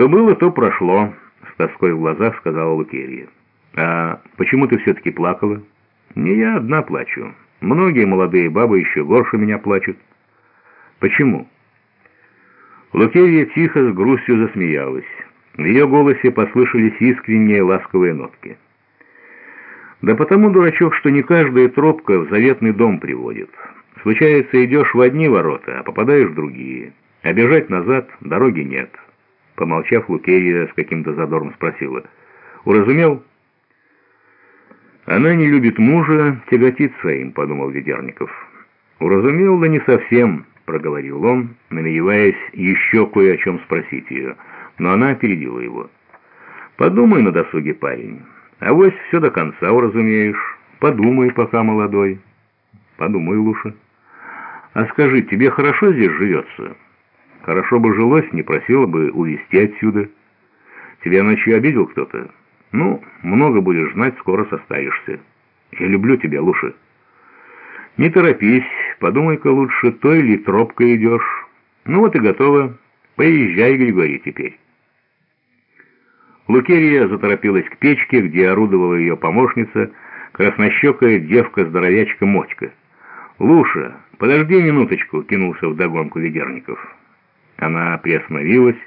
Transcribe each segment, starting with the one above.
«Что было, то прошло», — с тоской в глазах сказала Лукерья. «А почему ты все-таки плакала?» «Не я одна плачу. Многие молодые бабы еще горше меня плачут». «Почему?» Лукерья тихо с грустью засмеялась. В ее голосе послышались искренние ласковые нотки. «Да потому, дурачок, что не каждая тропка в заветный дом приводит. Случается, идешь в одни ворота, а попадаешь в другие. А бежать назад дороги нет». Помолчав, Лукерья с каким-то задором спросила. «Уразумел?» «Она не любит мужа, тяготится им», — подумал Ведерников. «Уразумел, да не совсем», — проговорил он, намереваясь еще кое о чем спросить ее, но она опередила его. «Подумай на досуге, парень. А вось все до конца уразумеешь. Подумай, пока молодой». «Подумай, Луша. А скажи, тебе хорошо здесь живется?» «Хорошо бы жилось, не просила бы увезти отсюда. Тебя ночью обидел кто-то?» «Ну, много будешь знать, скоро состаришься. Я люблю тебя, Луша». «Не торопись, подумай-ка лучше, той ли тропкой идешь. Ну вот и готово. Поезжай, Григорий, теперь». Лукерия заторопилась к печке, где орудовала ее помощница, краснощекая девка-здоровячка Мотька. «Луша, подожди минуточку», — кинулся вдогонку Ведерников. Она приостановилась,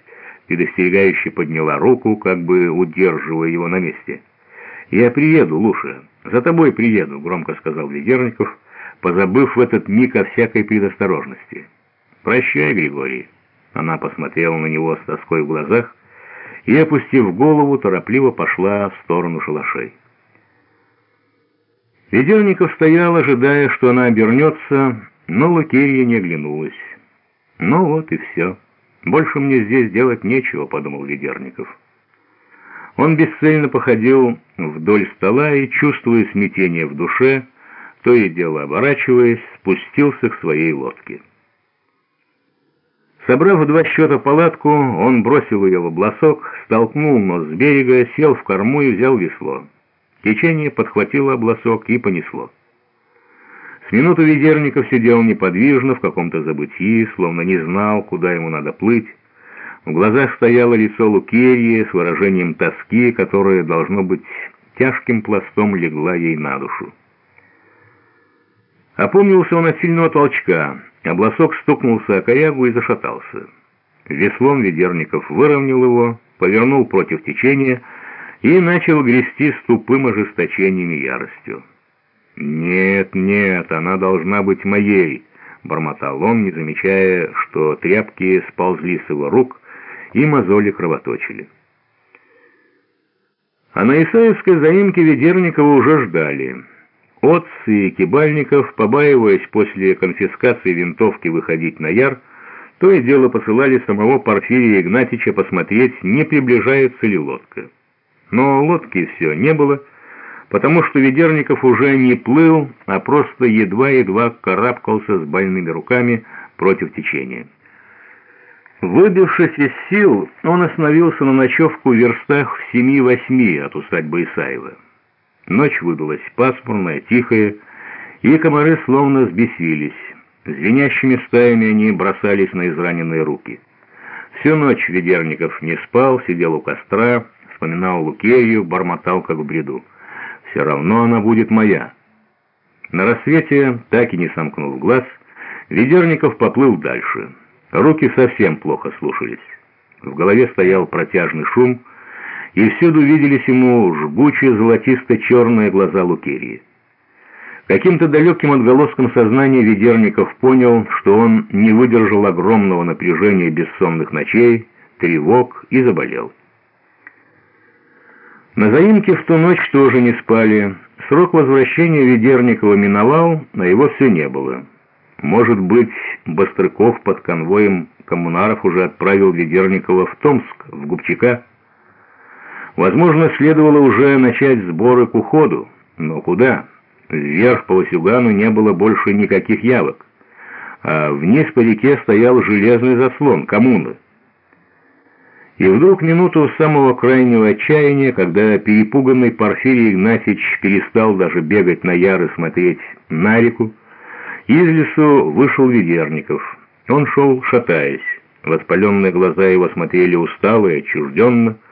предостерегающе подняла руку, как бы удерживая его на месте. «Я приеду, Луша, за тобой приеду», — громко сказал Ведерников, позабыв в этот миг о всякой предосторожности. «Прощай, Григорий». Она посмотрела на него с тоской в глазах и, опустив голову, торопливо пошла в сторону шалашей. Ведерников стоял, ожидая, что она обернется, но Лукерья не оглянулась. Ну вот и все. «Больше мне здесь делать нечего», — подумал Ведерников. Он бесцельно походил вдоль стола и, чувствуя смятение в душе, то и дело оборачиваясь, спустился к своей лодке. Собрав в два счета палатку, он бросил ее в обласок, столкнул нос с берега, сел в корму и взял весло. Течение подхватило обласок и понесло. Минуту Ведерников сидел неподвижно в каком-то забытии, словно не знал, куда ему надо плыть. В глазах стояло лицо Лукерьи с выражением тоски, которое, должно быть, тяжким пластом легла ей на душу. Опомнился он от сильного толчка. Обласок стукнулся о корягу и зашатался. Веслом Ведерников выровнял его, повернул против течения и начал грести с тупым ожесточением и яростью. «Нет, нет, она должна быть моей», — бормотал он, не замечая, что тряпки сползли с его рук и мозоли кровоточили. А на Исаевской заимке Ведерникова уже ждали. Отцы и Кибальников, побаиваясь после конфискации винтовки выходить на яр, то и дело посылали самого Порфирия Игнатьича посмотреть, не приближается ли лодка. Но лодки все не было, потому что Ведерников уже не плыл, а просто едва-едва карабкался с больными руками против течения. Выбившись из сил, он остановился на ночевку в верстах в семи-восьми от усадьбы Исаева. Ночь выдалась пасмурная, тихая, и комары словно сбесились. Звенящими стаями они бросались на израненные руки. Всю ночь Ведерников не спал, сидел у костра, вспоминал Лукерью, бормотал как в бреду. Все равно она будет моя. На рассвете, так и не сомкнув глаз, Ведерников поплыл дальше. Руки совсем плохо слушались. В голове стоял протяжный шум, и всюду виделись ему жгучие золотисто-черные глаза Лукерии. Каким-то далеким отголоском сознания Ведерников понял, что он не выдержал огромного напряжения бессонных ночей, тревог и заболел. На заимке в ту ночь тоже не спали. Срок возвращения Ведерникова миновал, а его все не было. Может быть, Бастрыков под конвоем коммунаров уже отправил Ведерникова в Томск, в Губчака? Возможно, следовало уже начать сборы к уходу. Но куда? Вверх по Васюгану не было больше никаких явок. А вниз по реке стоял железный заслон, коммуны. И вдруг минуту самого крайнего отчаяния, когда перепуганный Порфирий Игнатьич перестал даже бегать на яры смотреть на реку, из лесу вышел Ведерников. Он шел, шатаясь. Воспаленные глаза его смотрели устало и отчужденно,